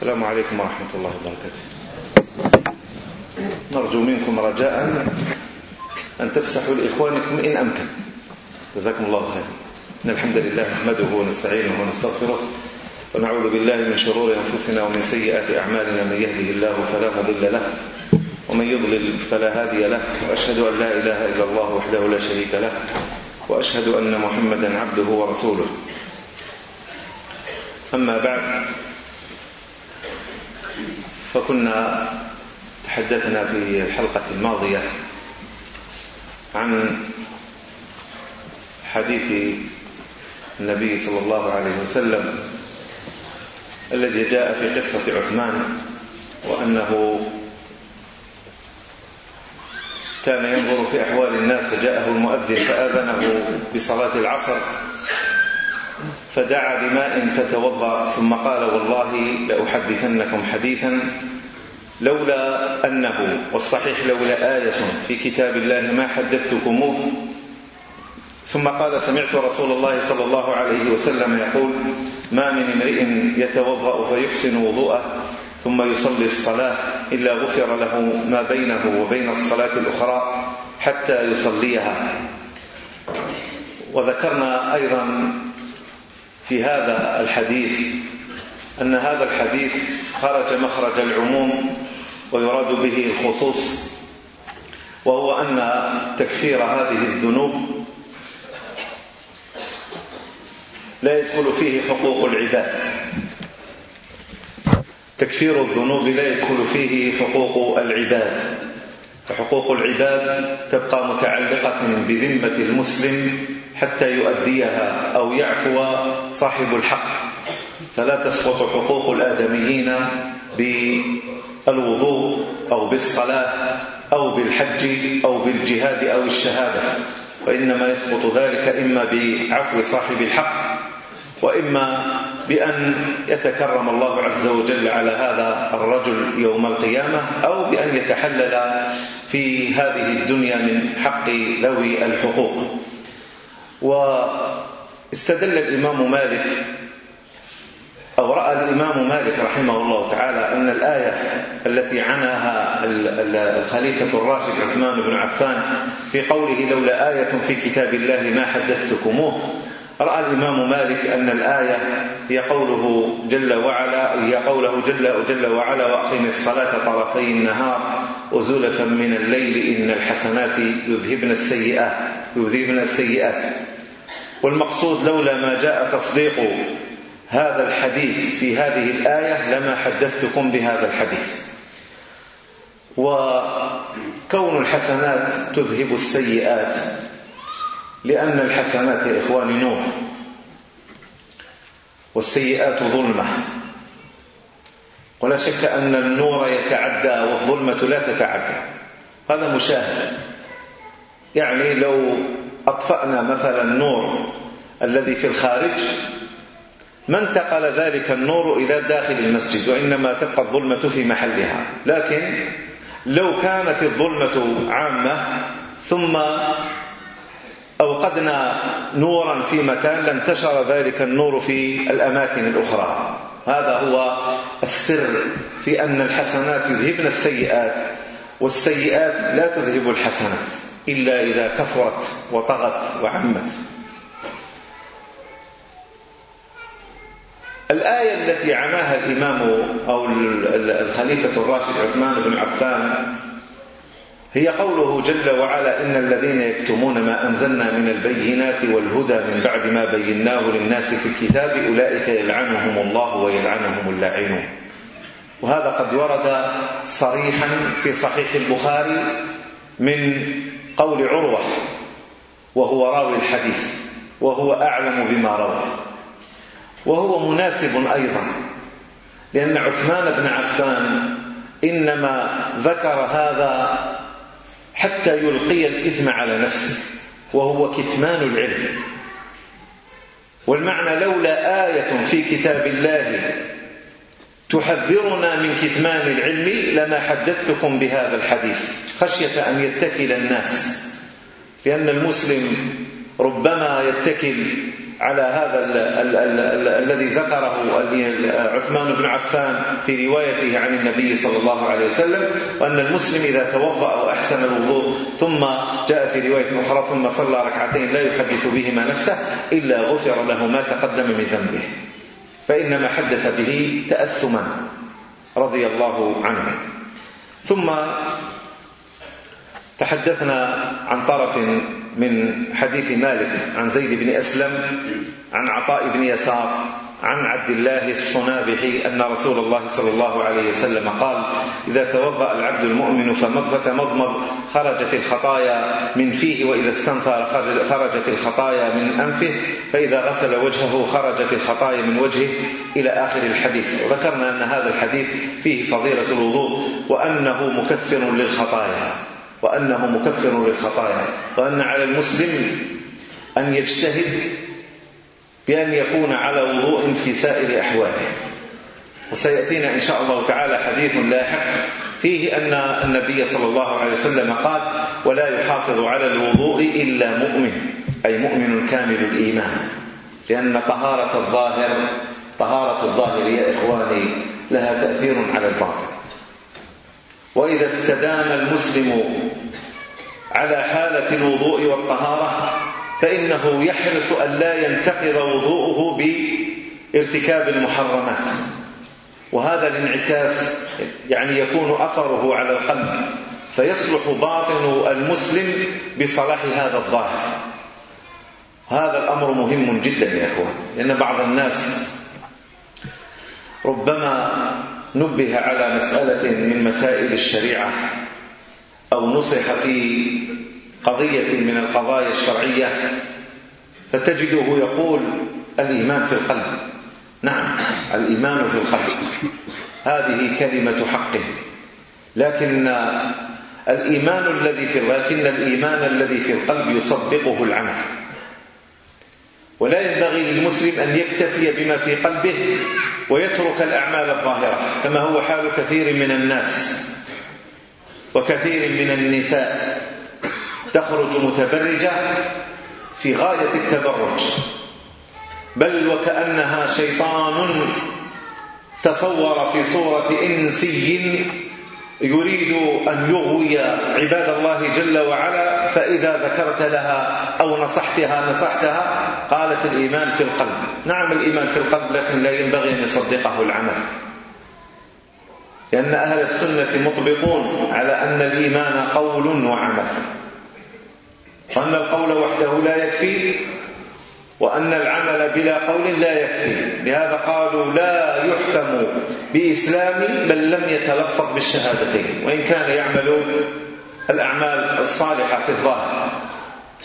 السلام عليكم ورحمة الله وبركاته. نرجو منكم رجاء أن تفسحوا لإخوانكم إن أمكن. جزاكم الله خير إن الحمد لله نحمده ونستعينه ونستغفره ونعوذ بالله من شرور أنفسنا ومن سيئات أعمالنا. من يهده الله فلا مضل له ومن يضلل فلا هادي له. وأشهد أن لا إله إلا الله وحده لا شريك له وأشهد أن محمدا عبده ورسوله. أما بعد فكنا تحدثنا في الحلقة الماضية عن حديث النبي صلى الله عليه وسلم الذي جاء في قصة عثمان وأنه كان ينظر في أحوال الناس فجاءه المؤذن فآذنه بصلاة العصر فدعا بماء فتوضأ ثم قال والله لأحدثنكم حديثا لولا أنه والصحيح لولا آية في كتاب الله ما حدثتكموه. ثم قال سمعت رسول الله صلى الله عليه وسلم يقول ما من امرئ يتوضأ فيحسن وضوءه ثم يصلي الصلاة إلا غفر له ما بينه وبين الصلاة الأخرى حتى يصليها. وذكرنا أيضا في هذا الحديث أن هذا الحديث خرج مخرج العموم ويراد به الخصوص وهو أن تكفير هذه الذنوب لا يدخل فيه حقوق العباد. تكفير الذنوب لا يدخل فيه حقوق العباد. فحقوق العباد تبقى متعلقة بذمة المسلم حتى يؤديها أو يعفو صاحب الحق. فلا تسقط حقوق الآدميين بالوضوء أو بالصلاة أو بالحج أو بالجهاد أو الشهادة. وإنما يسقط ذلك إما بعفو صاحب الحق وإما بأن يتكرم الله عز وجل على هذا الرجل يوم القيامة أو بأن يتحلل في هذه الدنيا من حق ذوي الحقوق. واستدل الإمام مالك أو رأى الإمام مالك رحمه الله تعالى أن الآية التي عناها الخليفة الراشد عثمان بن عفان في قوله لولا آية في كتاب الله ما حدثتكموه رأى الإمام مالك أن الآية هي قوله جل وعلا هي قوله جل وجل وعلا وأقم الصلاة طرفي النهار وزلفا من الليل إن الحسنات يذهبن السيئات يذهبن السيئات. والمقصود لولا ما جاء تصديق هذا الحديث في هذه الآية لما حدثتكم بهذا الحديث. وكون الحسنات تذهب السيئات لأن الحسنات يا إخواني نور والسيئات ظلمة. ولا شك أن النور يتعدى والظلمة لا تتعدى. هذا مشاهد. يعني لو أطفأنا مثلا النور الذي في الخارج. ما انتقل ذلك النور إلى داخل المسجد وإنما تبقى الظلمة في محلها. لكن لو كانت الظلمة عامة ثم أوقدنا نورا في مكان لانتشر ذلك النور في الأماكن الأخرى. هذا هو السر في أن الحسنات يذهبن السيئات والسيئات لا تذهب الحسنات. إلا إذا كفرت وطغت وعمت. الآية التي عماها الإمام أو الخليفة الراشد عثمان بن عفان هي قوله جل وعلا إن الذين يكتمون ما أنزلنا من البينات والهدى من بعد ما بيناه للناس في الكتاب أولئك يلعنهم الله ويلعنهم اللاعنون. وهذا قد ورد صريحا في صحيح البخاري من قول عروة وهو راوي الحديث وهو أعلم بما روى. وهو مناسب أيضا لأن عثمان بن عفان إنما ذكر هذا حتى يلقي الإثم على نفسه وهو كتمان العلم. والمعنى لولا آية في كتاب الله تحذرنا من كتمان العلم لما حدثتكم بهذا الحديث. خشية أن يتكل الناس. لأن المسلم ربما يتكل على هذا الذي ذكره عثمان بن عفان في روايته عن النبي صلى الله عليه وسلم وأن المسلم إذا توضأ وأحسن الوضوء ثم جاء في رواية أخرى ثم صلى ركعتين لا يحدث بهما نفسه إلا غفر له ما تقدم من ذنبه. فإنما حدث به تأثما رضي الله عنه. ثم تحدثنا عن طرف من حديث مالك عن زيد بن أسلم عن عطاء بن يسار عن عبد الله الصنابحي أن رسول الله صلى الله عليه وسلم قال إذا توضأ العبد المؤمن فتمضمض خرجت الخطايا من فيه وإذا استنثر خرجت الخطايا من أنفه فإذا غسل وجهه خرجت الخطايا من وجهه إلى آخر الحديث. وذكرنا أن هذا الحديث فيه فضيلة الوضوء وأنه مكفر للخطايا وأنه مكفر للخطايا وأن على المسلم أن يجتهد بأن يكون على وضوء في سائر أحواله. وسيأتينا إن شاء الله تعالى حديث لاحق فيه أن النبي صلى الله عليه وسلم قال ولا يحافظ على الوضوء إلا مؤمن أي مؤمن كامل الإيمان. لأن طهارة الظاهر طهارة الظاهر يا إخواني لها تأثير على الباطن. وإذا استدام المسلم على حالة الوضوء والطهارة فإنه يحرص أن لا ينتقض وضوءه بارتكاب المحرمات. وهذا الانعكاس يعني يكون أثره على القلب فيصلح باطن المسلم بصلاح هذا الظاهر. هذا الأمر مهم جدا يا إخوان لأن بعض الناس ربما نبه على مسألة من مسائل الشريعة أو نصح في قضية من القضايا الشرعية فتجده يقول الإيمان في القلب. نعم الإيمان في القلب. هذه كلمة حقه. لكن الإيمان الذي في لكن الإيمان الذي في القلب يصدقه العمل. ولا ينبغي للمسلم أن يكتفي بما في قلبه ويترك الأعمال الظاهرة كما هو حال كثير من الناس وكثير من النساء. تخرج متبرجة في غاية التبرج. بل وكأنها شيطان تصور في صورة إنسي يريد أن يغوي عباد الله جل وعلا فإذا ذكرت لها أو نصحتها نصحتها قالت الإيمان في القلب. نعم الإيمان في القلب لكن لا ينبغي أن يصدقه العمل. لأن أهل السنة مطبقون على أن الإيمان قول وعمل. وأن القول وحده لا يكفي وأن العمل بلا قول لا يكفي. لهذا قالوا لا يحكم بإسلام من لم يتلفظ بالشهادتين. وإن كان يعمل الأعمال الصالحة في الظاهر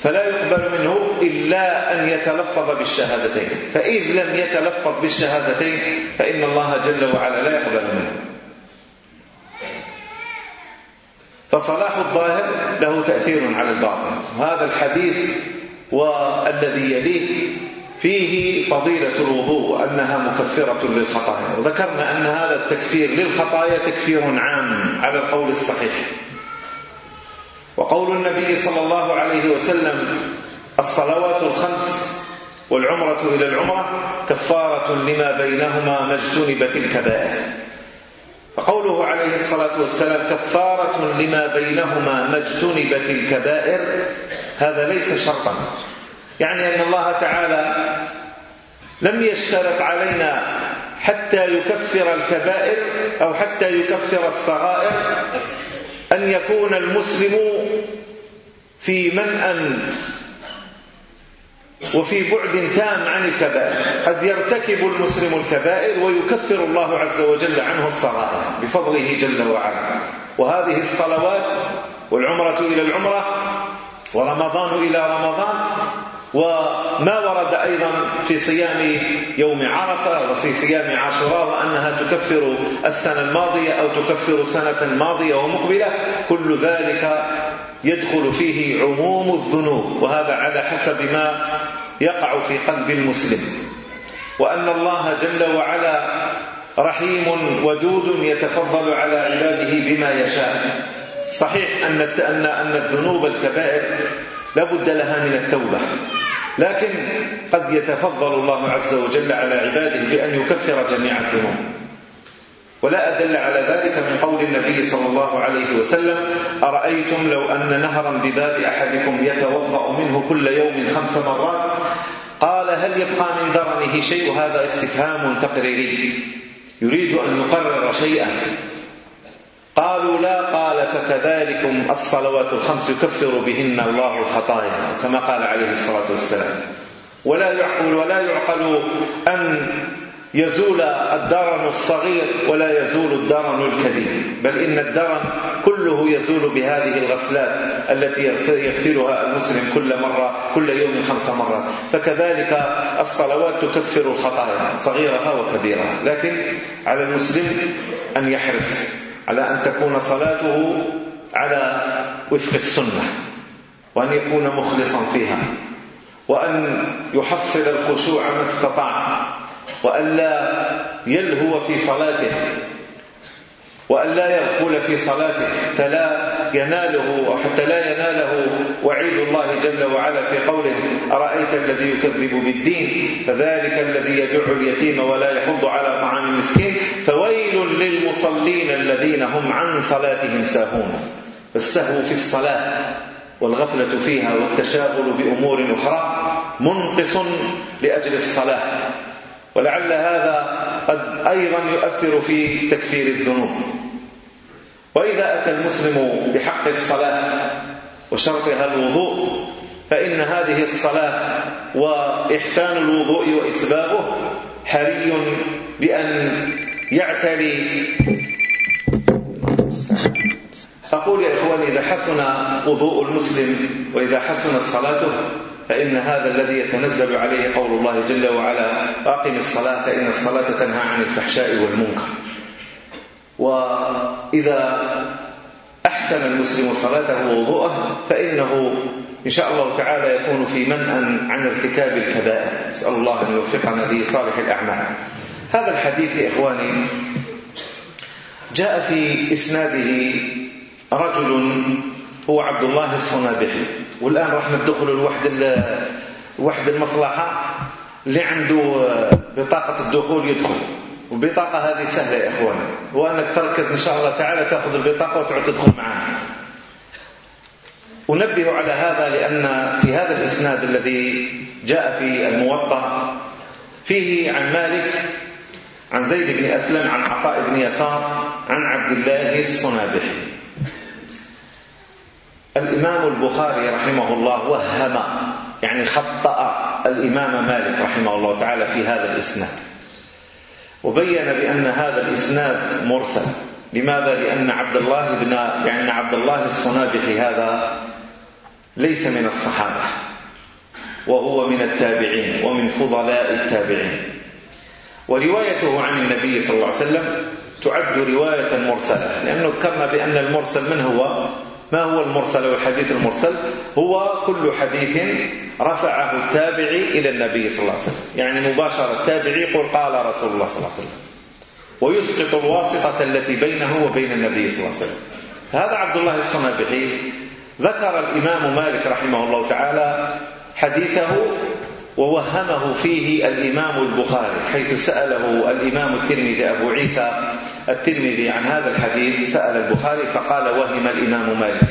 فلا يقبل منه إلا أن يتلفظ بالشهادتين. فإذ لم يتلفظ بالشهادتين فإن الله جل وعلا لا يقبل منه. فصلاح الظاهر له تأثير على الباطن. هذا الحديث والذي يليه فيه فضيلة الوضوء وأنها مكفرة للخطايا. وذكرنا أن هذا التكفير للخطايا تكفير عام على القول الصحيح. وقول النبي صلى الله عليه وسلم الصلوات الخمس والعمرة إلى العمرة كفارة لما بينهما ما اجتنبت الكبائر. فقوله عليه الصلاة والسلام كفارة لما بينهما ما اجتنبت الكبائر هذا ليس شرطا. يعني أن الله تعالى لم يشترط علينا حتى يكفر الكبائر أو حتى يكفر الصغائر أن يكون المسلم في منأ وفي بعد تام عن الكبائر. قد يرتكب المسلم الكبائر ويكفر الله عز وجل عنه الصغائر بفضله جل وعلا. وهذه الصلوات والعمرة إلى العمرة ورمضان إلى رمضان وما ورد أيضا في صيام يوم عرفة وفي صيام عاشوراء وأنها تكفر السنة الماضية أو تكفر سنة ماضية ومقبلة. كل ذلك يدخل فيه عموم الذنوب وهذا على حسب ما يقع في قلب المسلم. وأن الله جل وعلا رحيم ودود يتفضل على عباده بما يشاء. صحيح أن أن الذنوب الكبائر لابد لها من التوبة. لكن قد يتفضل الله عز وجل على عباده بأن يكفر جميع الذنوب. ولا أدل على ذلك من قول النبي صلى الله عليه وسلم أرأيتم لو أن نهرا بباب أحدكم يتوضأ منه كل يوم خمس مرات؟ قال هل يبقى من درنه شيء؟ هذا استفهام تقريري. يريد أن يقرر شيئا. قالوا لا قال فكذلكم الصلوات الخمس يكفر بهن الله الخطايا كما قال عليه الصلاة والسلام. ولا يعقل ولا يعقل أن يزول الدرن الصغير ولا يزول الدرن الكبير بل إن الدرن كله يزول بهذه الغسلات التي يغسلها المسلم كل مرة كل يوم خمس مرات. فكذلك الصلوات تكفر الخطايا صغيرها وكبيرها. لكن على المسلم أن يحرص على أن تكون صلاته على وفق السنة وأن يكون مخلصا فيها وأن يحصل الخشوع ما استطاع. وألا يلهو في صلاته وألا يغفل في صلاته حتى لا يناله حتى لا يناله وعيد الله جل وعلا في قوله أرأيت الذي يكذب بالدين فذلك الذي يدع اليتيم ولا يحض على طعام المسكين فويل للمصلين الذين هم عن صلاتهم ساهون السهو في الصلاة والغفلة فيها والتشاغل بأمور أخرى منقص لأجل الصلاة ولعل هذا قد أيضا يؤثر في تكفير الذنوب. وإذا أتى المسلم بحق الصلاة وشرطها الوضوء فإن هذه الصلاة وإحسان الوضوء وإسبابه حري بأن يعتلي. أقول يا إخواني إذا حسن وضوء المسلم وإذا حسنت صلاته فإن هذا الذي يتنزل عليه قول الله جل وعلا أقم الصلاة فإن الصلاة تنهى عن الفحشاء والمنكر. وإذا أحسن المسلم صلاته ووضوءه فإنه إن شاء الله تعالى يكون في منأ عن ارتكاب الكبائر. نسأل الله أن يوفقنا لصالح الأعمال. هذا الحديث يا إخواني جاء في إسناده رجل هو عبد الله الصنابحي. والآن راح ندخل لواحد واحد المصلحة اللي عنده آه، بطاقة الدخول يدخل. والبطاقة هذه سهلة يا إخوان. وأنك تركز إن شاء الله تعالى تأخذ البطاقة وتعود تدخل معها أنبه على هذا لأن في هذا الإسناد الذي جاء في الموطأ فيه عن مالك عن زيد بن أسلم عن عطاء بن يسار عن عبد الله الصنابحي الإمام البخاري رحمه الله وهم يعني خطأ الإمام مالك رحمه الله تعالى في هذا الإسناد وبين بأن هذا الإسناد مرسل لماذا؟ لأن عبد الله بن يعني عبد الله الصنابحي هذا ليس من الصحابة وهو من التابعين ومن فضلاء التابعين وروايته عن النبي صلى الله عليه وسلم تعد رواية مرسلة لأنه ذكرنا بأن المرسل من هو؟ ما هو المرسل والحديث المرسل؟ هو كل حديث رفعه التابعي إلى النبي صلى الله عليه وسلم. يعني مباشرة التابعي قل قال رسول الله صلى الله عليه وسلم. ويسقط الواسطة التي بينه وبين النبي صلى الله عليه وسلم. هذا عبد الله الصنابحي ذكر الإمام مالك رحمه الله تعالى حديثه ووهمه فيه الإمام البخاري حيث سأله الإمام الترمذي أبو عيسى الترمذي عن هذا الحديث سأل البخاري فقال وهم الإمام مالك.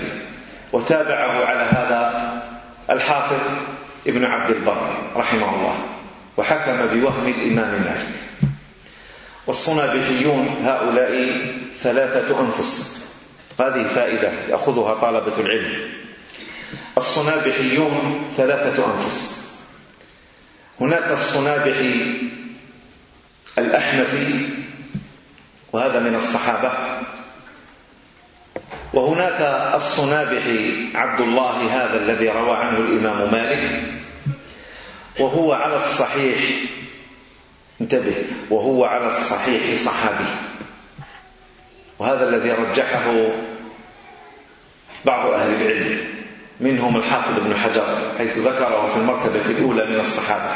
وتابعه على هذا الحافظ ابن عبد البر رحمه الله وحكم بوهم الإمام مالك. والصنابحيون هؤلاء ثلاثة أنفس. هذه فائدة يأخذها طالبة العلم. الصنابحيون ثلاثة أنفس. هناك الصنابحي الأحمسي وهذا من الصحابة وهناك الصنابحي عبد الله هذا الذي روى عنه الإمام مالك وهو على الصحيح انتبه وهو على الصحيح صحابي. وهذا الذي رجحه بعض أهل العلم. منهم الحافظ بن حجر حيث ذكره في المرتبة الأولى من الصحابة.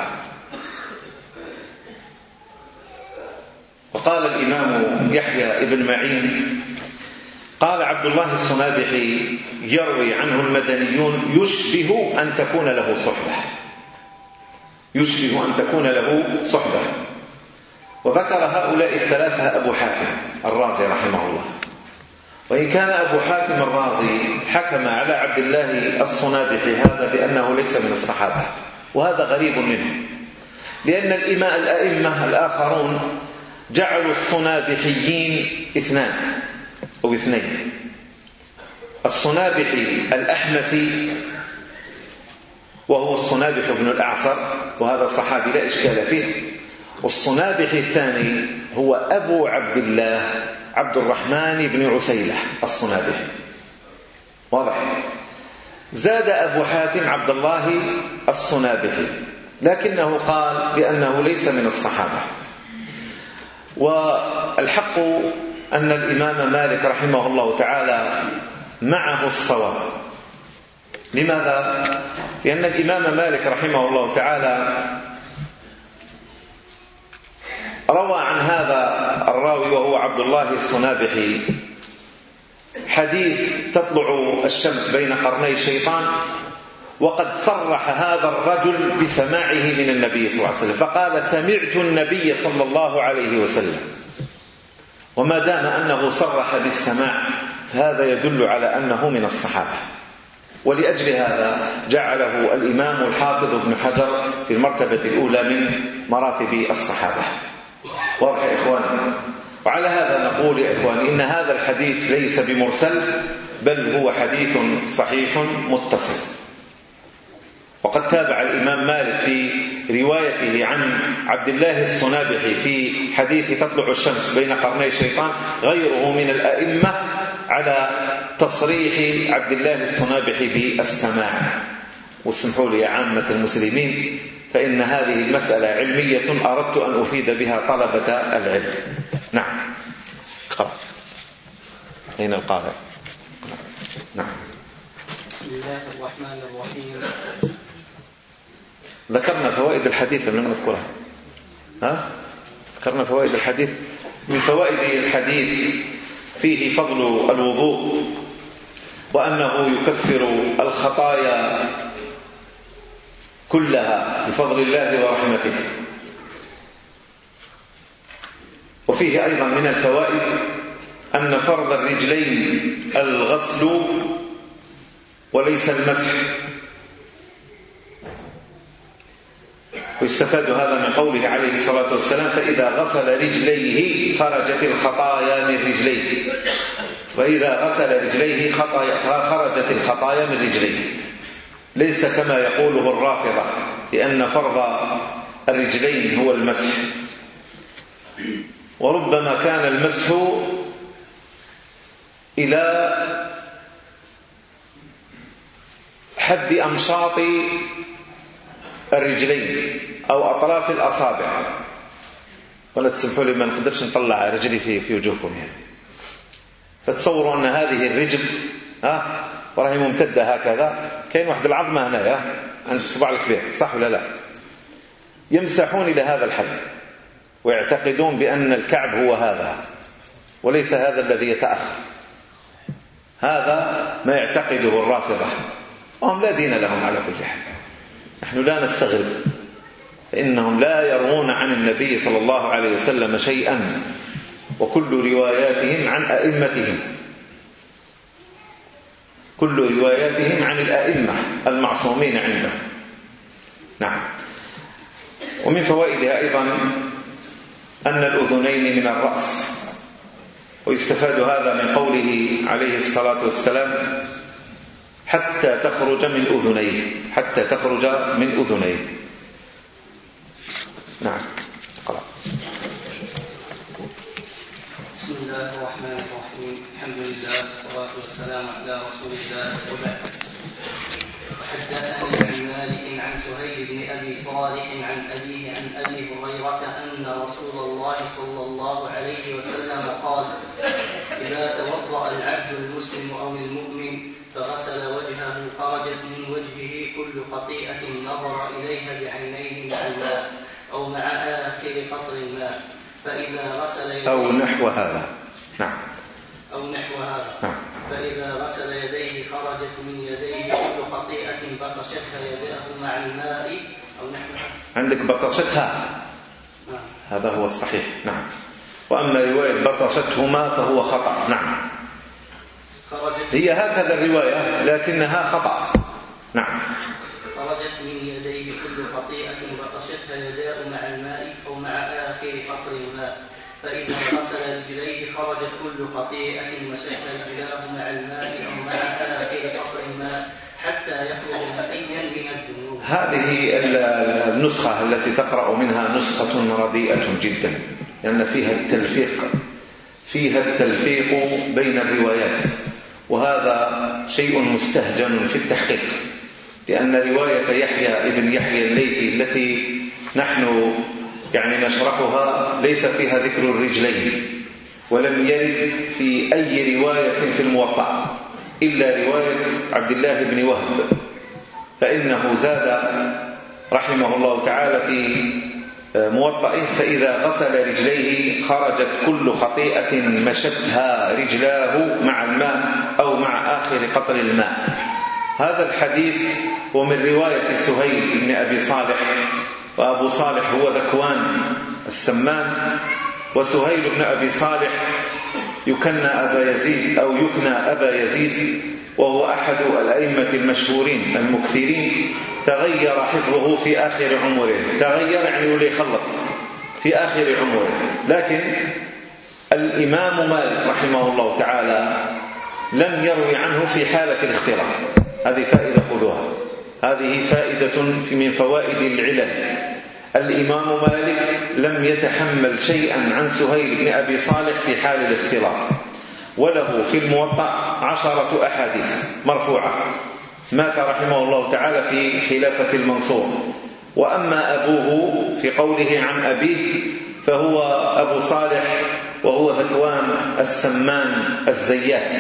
وقال الإمام يحيى ابن معين قال عبد الله الصنابحي يروي عنه المدنيون يشبه أن تكون له صحبة. يشبه أن تكون له صحبة. وذكر هؤلاء الثلاثة أبو حاتم الرازي رحمه الله. وإن كان أبو حاتم الرازي حكم على عبد الله الصنابحي هذا بأنه ليس من الصحابة وهذا غريب منه لأن الأئمة الآخرون جعلوا الصنابحيين اثنان أو اثنين. الصنابحي الأحمسي وهو الصنابح بن الأعصر وهذا صحابي لا إشكال فيه والصنابح الثاني هو أبو عبد الله عبد الرحمن بن عسيلة الصنابحي واضح. زاد أبو حاتم عبد الله الصنابحي لكنه قال بأنه ليس من الصحابة والحق أن الإمام مالك رحمه الله تعالى معه الصواب. لماذا؟ لأن الإمام مالك رحمه الله تعالى روى عن هذا الراوي وهو عبد الله الصنابحي حديث تطلع الشمس بين قرني الشيطان وقد صرح هذا الرجل بسماعه من النبي صلى الله عليه وسلم فقال سمعت النبي صلى الله عليه وسلم وما دام أنه صرح بالسماع فهذا يدل على أنه من الصحابة. ولأجل هذا جعله الإمام الحافظ ابن حجر في المرتبة الأولى من مراتب الصحابة. واضح يا إخوان. وعلى هذا نقول يا إخوان إن هذا الحديث ليس بمرسل بل هو حديث صحيح متصل. وقد تابع الإمام مالك في روايته عن عبد الله الصنابحي في حديث تطلع الشمس بين قرني الشيطان غيره من الأئمة على تصريح عبد الله الصنابحي بالسماع. واسمحوا لي يا عامة المسلمين فإن هذه المسألة علمية أردت أن أفيد بها طلبة العلم. نعم. قبل أين القارئ؟ نعم. بسم الله الرحمن الرحيم ذكرنا فوائد الحديث لم نذكرها. ها؟ ذكرنا فوائد الحديث. من فوائد الحديث فيه فضل الوضوء وأنه يكفر الخطايا كلها بفضل الله ورحمته. وفيه أيضا من الفوائد أن فرض الرجلين الغسل وليس المسح. ويستفاد هذا من قوله عليه الصلاة والسلام فإذا غسل رجليه خرجت الخطايا من رجليه. وإذا غسل رجليه خرجت الخطايا من رجليه. ليس كما يقوله الرافضة لأن فرض الرجلين هو المسح. وربما كان المسح إلى حد أمشاط الرجلين أو أطراف الأصابع. ولا تسمحوا لي ما نقدرش نطلع رجلي في في وجوهكم يعني. فتصوروا أن هذه الرجل ها وراهي ممتدة هكذا. كاين واحد العظمة هنايا. عند الصباع الكبير صح ولا لا؟ يمسحون إلى هذا الحد ويعتقدون بأن الكعب هو هذا وليس هذا الذي يتأخر. هذا ما يعتقده الرافضة. وهم لا دين لهم على كل حال. نحن لا نستغرب. فإنهم لا يرون عن النبي صلى الله عليه وسلم شيئا. وكل رواياتهم عن أئمتهم. كل رواياتهم عن الآئمة المعصومين عنده. نعم. ومن فوائدها أيضا أن الأذنين من الرأس. ويستفاد هذا من قوله عليه الصلاة والسلام حتى تخرج من أذنيه حتى تخرج من أذنيه. نعم. بسم الله الرحمن الرحيم الحمد لله والصلاة والسلام على رسول الله وبعد حدثني عن مالك عن سهيل بن أبي صالح عن أبيه عن أبي هريرة أن رسول الله صلى الله عليه وسلم قال إذا توضأ العبد المسلم أو المؤمن فغسل وجهه خرجت من وجهه كل خطيئة نظر إليها بعينيه مع الماء أو مع آخر قطر الماء فإذا غسل يديه أو نحو هذا. نعم. أو نحو هذا. نعم. فإذا غسل يديه خرجت من يديه كل خطيئة بطشتها يداه مع الماء. أو نحو هذا. عندك بطشتها. نعم. هذا هو الصحيح. نعم. وأما رواية بطشتهما فهو خطأ. نعم. خرجت هي هكذا الرواية لكنها خطأ. نعم. خرجت من يديه كل خطيئة وقشتها يداه مع الماء أو مع آخر قطر الماء فإذا غسل رجليه خرجت كل خطيئة وشتها رجلاه مع الماء أو مع آخر قطر الماء حتى يخرج نقيا من الذنوب. هذه النسخة التي تقرأ منها نسخة رديئة جدا لأن فيها التلفيق فيها التلفيق بين الروايات وهذا شيء مستهجن في التحقيق لأن رواية يحيى ابن يحيى الليثي التي نحن يعني نشرحها ليس فيها ذكر الرجلين ولم يرد في أي رواية في الموقع إلا رواية عبد الله بن وهب فإنه زاد رحمه الله تعالى في آه، موطئه فإذا غسل رجليه خرجت كل خطيئة مشتها رجلاه مع الماء أو مع آخر قطر الماء. هذا الحديث هو من رواية سهيل بن أبي صالح وأبو صالح هو ذكوان السمان وسهيل بن أبي صالح يكنى أبا يزيد أو يكنى أبا يزيد وهو أحد الأئمة المشهورين المكثرين تغير حفظه في آخر عمره تغير يعني ولي خلط في آخر عمره. لكن الإمام مالك رحمه الله تعالى لم يروي عنه في حالة الاختلاف. هذه فائدة خذوها. هذه فائدة من فوائد العلل الإمام مالك لم يتحمل شيئا عن سهيل بن أبي صالح في حال الاختلاط. وله في الموطأ عشرة أحاديث مرفوعة. مات رحمه الله تعالى في خلافة المنصور. وأما أبوه في قوله عن أبيه فهو أبو صالح وهو ذكوان السمان الزيات.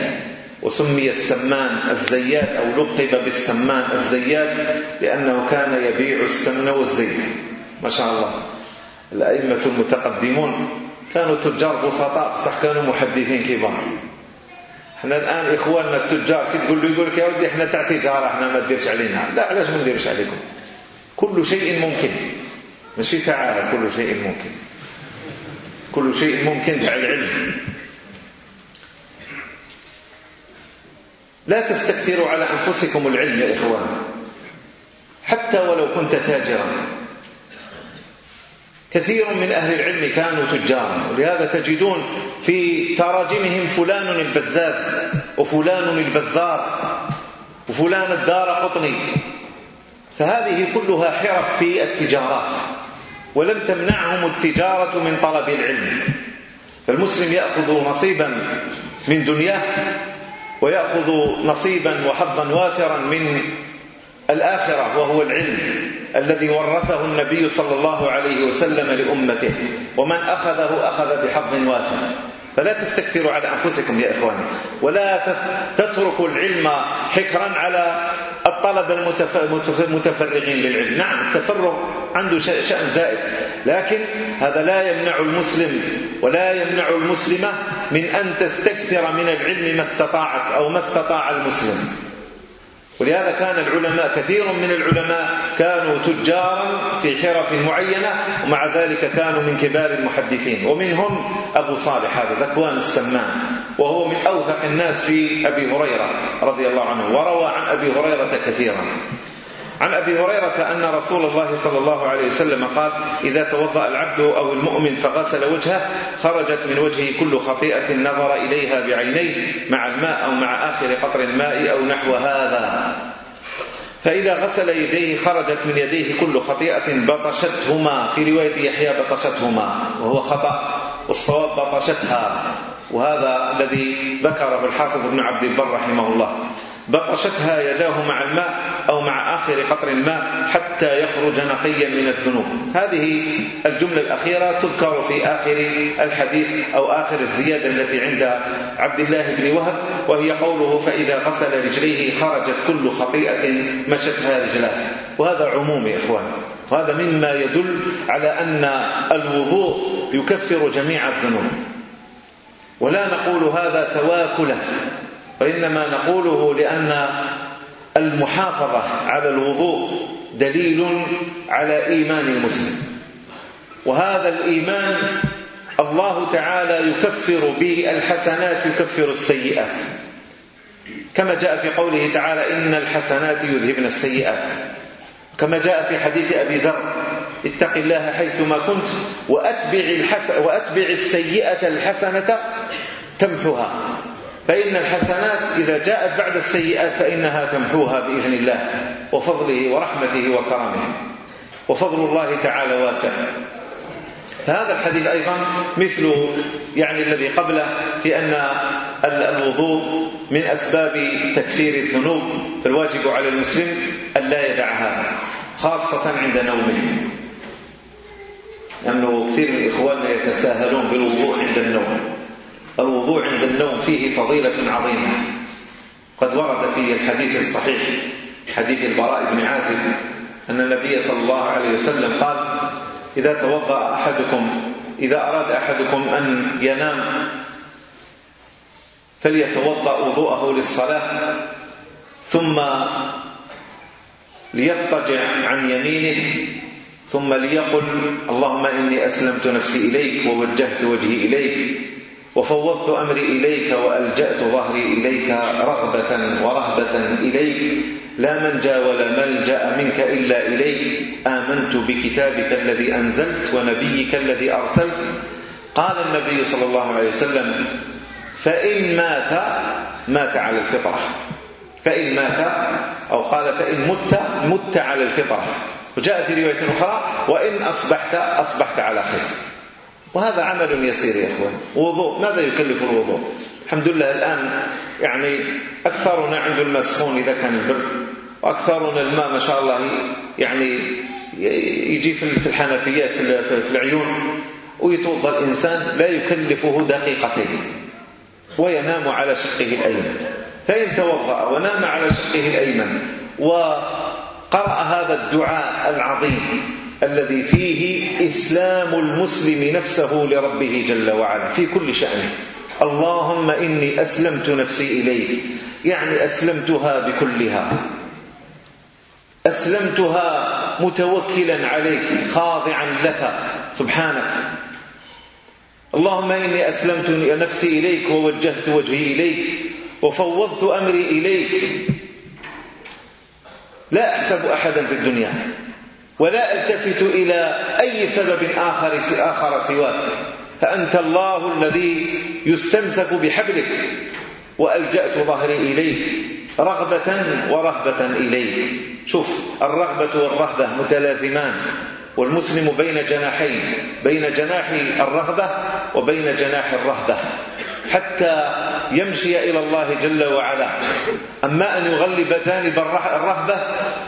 وسمي السمان الزياد أو لقب بالسمان الزياد لأنه كان يبيع السمن والزيت. ما شاء الله. الأئمة المتقدمون كانوا تجار بسطاء صح كانوا محدثين كبار. إحنا الآن إخواننا التجار كي تقول له يقول لك يا ودي إحنا تاع تجارة إحنا ما تديرش علينا. لا علاش ما نديرش عليكم. كل شيء ممكن. ماشي تعالى كل شيء ممكن. كل شيء ممكن تاع العلم. لا تستكثروا على أنفسكم العلم يا إخوان. حتى ولو كنت تاجرا. كثير من أهل العلم كانوا تجارا. ولهذا تجدون في تراجمهم فلان البزاز وفلان البزار وفلان الدار قطني. فهذه كلها حرف في التجارات. ولم تمنعهم التجارة من طلب العلم. فالمسلم يأخذ نصيبا من دنياه. ويأخذ نصيبا وحظا وافرا من الآخرة وهو العلم الذي ورثه النبي صلى الله عليه وسلم لأمته. ومن أخذه أخذ بحظ وافر. فلا تستكثروا على أنفسكم يا إخواني ولا تتركوا العلم حكرا على الطلبة المتفرغين للعلم. نعم التفرغ عنده شأن زائد لكن هذا لا يمنع المسلم ولا يمنع المسلمة من أن تستكثر من العلم ما استطاعت أو ما استطاع المسلم. ولهذا كان العلماء كثير من العلماء كانوا تجارا في حرف معينة ومع ذلك كانوا من كبار المحدثين. ومنهم أبو صالح هذا ذكوان السمان وهو من أوثق الناس في أبي هريرة رضي الله عنه وروى عن أبي هريرة كثيرا. عن أبي هريرة أن رسول الله صلى الله عليه وسلم قال إذا توضأ العبد أو المؤمن فغسل وجهه خرجت من وجهه كل خطيئة نظر إليها بعينيه مع الماء أو مع آخر قطر الماء أو نحو هذا. فإذا غسل يديه خرجت من يديه كل خطيئة بطشتهما. في رواية يحيى بطشتهما وهو خطأ. والصواب بطشتها. وهذا الذي ذكره الحافظ ابن عبد البر رحمه الله. بطشتها يداه مع الماء أو مع آخر قطر الماء حتى يخرج نقيا من الذنوب. هذه الجملة الأخيرة تذكر في آخر الحديث أو آخر الزيادة التي عند عبد الله بن وهب وهي قوله فإذا غسل رجليه خرجت كل خطيئة مشتها رجلاه. وهذا عمومي إخوان. وهذا مما يدل على أن الوضوء يكفر جميع الذنوب. ولا نقول هذا تواكلا. وإنما نقوله لأن المحافظة على الوضوء دليل على إيمان المسلم. وهذا الإيمان الله تعالى يكفر به الحسنات يكفر السيئات. كما جاء في قوله تعالى إن الحسنات يذهبن السيئات. كما جاء في حديث أبي ذر اتق الله حيثما كنت وأتبع, الحس وأتبع السيئة الحسنة تمحها. فإن الحسنات إذا جاءت بعد السيئات فإنها تمحوها بإذن الله وفضله ورحمته وكرمه. وفضل الله تعالى واسع. فهذا الحديث أيضا مثل يعني الذي قبله في أن الوضوء من أسباب تكفير الذنوب فالواجب على المسلم أن لا يدعها خاصة عند نومه. لأنه كثير من إخواننا يتساهلون بالوضوء عند النوم. الوضوء عند النوم فيه فضيلة عظيمة. قد ورد في الحديث الصحيح حديث البراء بن عازب أن النبي صلى الله عليه وسلم قال إذا توضأ أحدكم إذا أراد أحدكم أن ينام فليتوضأ وضوءه للصلاة ثم ليضطجع عن يمينه ثم ليقل اللهم إني أسلمت نفسي إليك ووجهت وجهي إليك وفوضت أمري إليك وألجأت ظهري إليك رغبة ورهبة إليك. لا منجا ولا ملجأ منك إلا إليك. آمنت بكتابك الذي أنزلت ونبيك الذي أرسلت. قال النبي صلى الله عليه وسلم فإن مات مات على الفطرة. فإن مات أو قال فإن مت مت على الفطرة. وجاء في رواية أخرى وإن أصبحت أصبحت على خير. وهذا عمل يسير يا إخوان. وضوء. ماذا يكلف الوضوء؟ الحمد لله الآن يعني أكثرنا عنده الماء إذا كان البرد وأكثرنا الماء ما شاء الله يعني يجي في الحنفيات في العيون ويتوضأ الإنسان لا يكلفه دقيقتين. وينام على شقه الأيمن. فإن توضأ ونام على شقه الأيمن وقرأ هذا الدعاء العظيم الذي فيه إسلام المسلم نفسه لربه جل وعلا. في كل شأنه اللهم إني أسلمت نفسي إليك. يعني أسلمتها بكلها. أسلمتها متوكلا عليك خاضعا لك. سبحانك. اللهم إني أسلمت نفسي إليك ووجهت وجهي إليك وفوضت أمري إليك. لا أحسب أحدا في الدنيا. ولا التفت إلى أي سبب آخر, آخر سواك. فأنت الله الذي يستمسك بحبلك وألجأت ظهري إليك رغبة ورهبة إليك. شوف الرغبة والرهبة متلازمان. والمسلم بين جناحين بين جناح الرغبة وبين جناح الرهبة حتى يمشي إلى الله جل وعلا. أما أن يغلب جانب الرهبة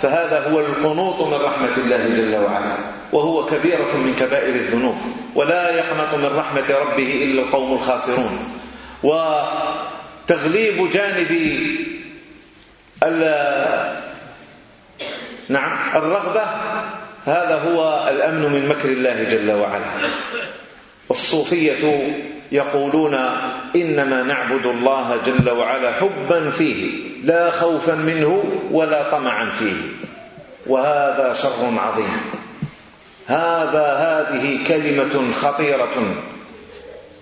فهذا هو القنوط من رحمة الله جل وعلا وهو كبيرة من كبائر الذنوب ولا يقنط من رحمة ربه إلا القوم الخاسرون. وتغليب جانب نعم الرغبة هذا هو الأمن من مكر الله جل وعلا. الصوفية يقولون إنما نعبد الله جل وعلا حبا فيه لا خوفا منه ولا طمعا فيه. وهذا شر عظيم. هذا هذه كلمة خطيرة.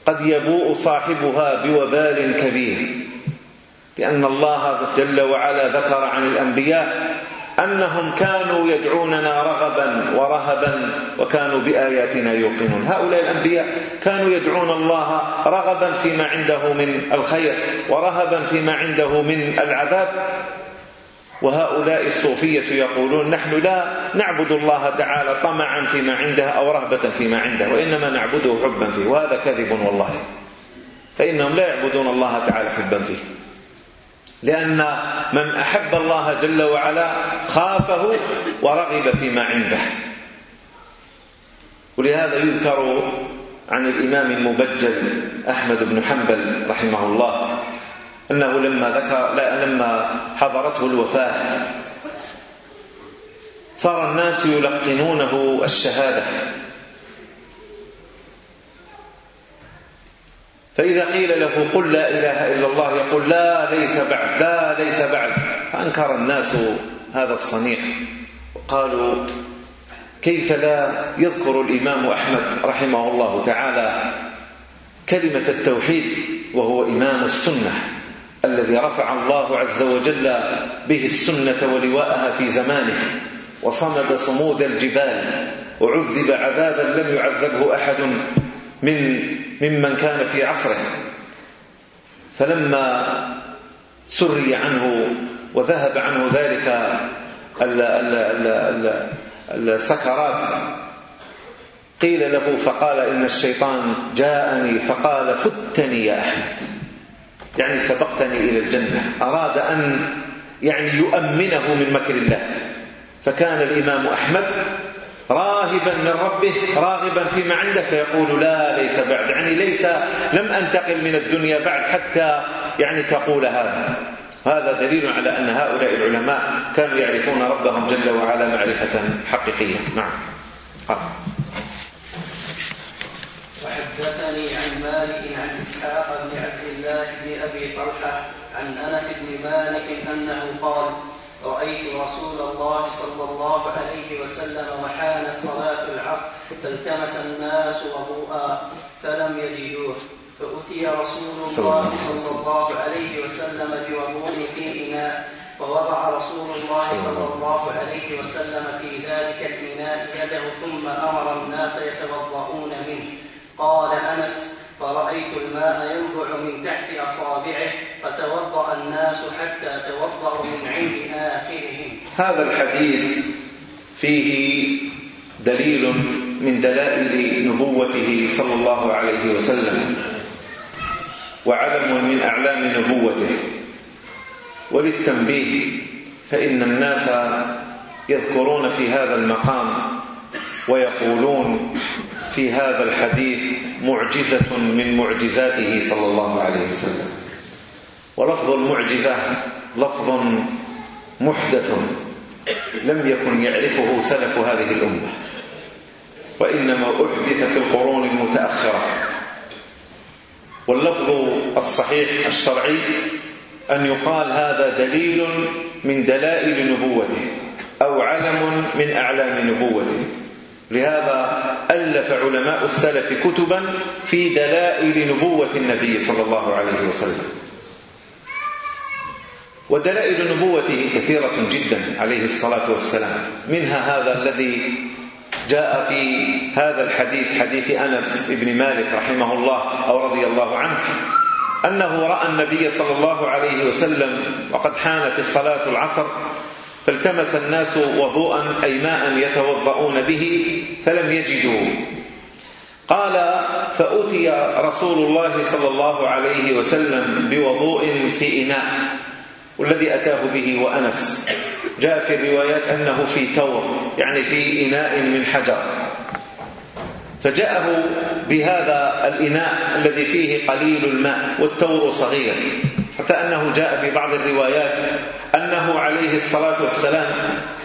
قد يبوء صاحبها بوبال كبير. لأن الله جل وعلا ذكر عن الأنبياء أنهم كانوا يدعوننا رغبا ورهبا وكانوا بآياتنا يوقنون. هؤلاء الأنبياء كانوا يدعون الله رغبا فيما عنده من الخير ورهبا فيما عنده من العذاب. وهؤلاء الصوفية يقولون نحن لا نعبد الله تعالى طمعا فيما عنده أو رهبة فيما عنده وإنما نعبده حبا فيه. وهذا كذب والله. فإنهم لا يعبدون الله تعالى حبا فيه. لأن من أحب الله جل وعلا خافه ورغب فيما عنده. ولهذا يذكر عن الإمام المبجل أحمد بن حنبل رحمه الله أنه لما, ذكر لا لما حضرته الوفاة صار الناس يلقنونه الشهادة. فإذا قيل له قل لا إله إلا الله يقول لا ليس بعد لا ليس بعد. فأنكر الناس هذا الصنيع. قالوا كيف لا يذكر الإمام أحمد رحمه الله تعالى كلمة التوحيد وهو إمام السنة الذي رفع الله عز وجل به السنة ولواءها في زمانه وصمد صمود الجبال وعذب عذابا لم يعذبه أحد. من ممن كان في عصره. فلما سري عنه وذهب عنه ذلك السكرات قيل له فقال إن الشيطان جاءني فقال فتني يا أحمد. يعني سبقتني إلى الجنة. أراد أن يعني يؤمنه من مكر الله. فكان الإمام أحمد راهبا من ربه راغبا فيما عنده فيقول لا ليس بعد يعني ليس لم أنتقل من الدنيا بعد حتى يعني تقول هذا. هذا دليل على أن هؤلاء العلماء كانوا يعرفون ربهم جل وعلا معرفة حقيقية. نعم. وحدثني عن مالك عن إسحاق بن عبد الله بن أبي طلحة عن أنس بن مالك أنه قال رأيت رسول الله صلى الله عليه وسلم وحانت صلاة العصر فالتمس الناس وضوءا فلم يجدوه. فأتي رسول الله صلى الله عليه وسلم. بوضوء في إناء فوضع رسول الله صلى الله عليه وسلم في ذلك الإناء يده ثم أمر الناس يتوضؤون منه. قال أنس فرأيت الماء ينبع من تحت أصابعه فتوضأ الناس حتى توضأوا من عند آخرهم. هذا الحديث فيه دليل من دلائل نبوته صلى الله عليه وسلم وعلم من أعلام نبوته. وللتنبيه فإن الناس يذكرون في هذا المقام ويقولون في هذا الحديث معجزة من معجزاته صلى الله عليه وسلم. ولفظ المعجزة لفظ محدث لم يكن يعرفه سلف هذه الأمة وإنما أحدث في القرون المتأخرة. واللفظ الصحيح الشرعي أن يقال هذا دليل من دلائل نبوته أو علم من أعلام نبوته. لهذا ألف علماء السلف كتبا في دلائل نبوة النبي صلى الله عليه وسلم. ودلائل نبوته كثيرة جدا عليه الصلاة والسلام. منها هذا الذي جاء في هذا الحديث حديث أنس بن مالك رحمه الله أو رضي الله عنه أنه رأى النبي صلى الله عليه وسلم وقد حانت الصلاة العصر فالتمس الناس وضوءا أي ماء يتوضؤون به فلم يجدوا. قال فأتي رسول الله صلى الله عليه وسلم بوضوء في إناء والذي أتاه به وأنس. جاء في الروايات أنه في ثور يعني في إناء من حجر. فجاءه بهذا الإناء الذي فيه قليل الماء والتور صغير حتى أنه جاء في بعض الروايات أنه عليه الصلاة والسلام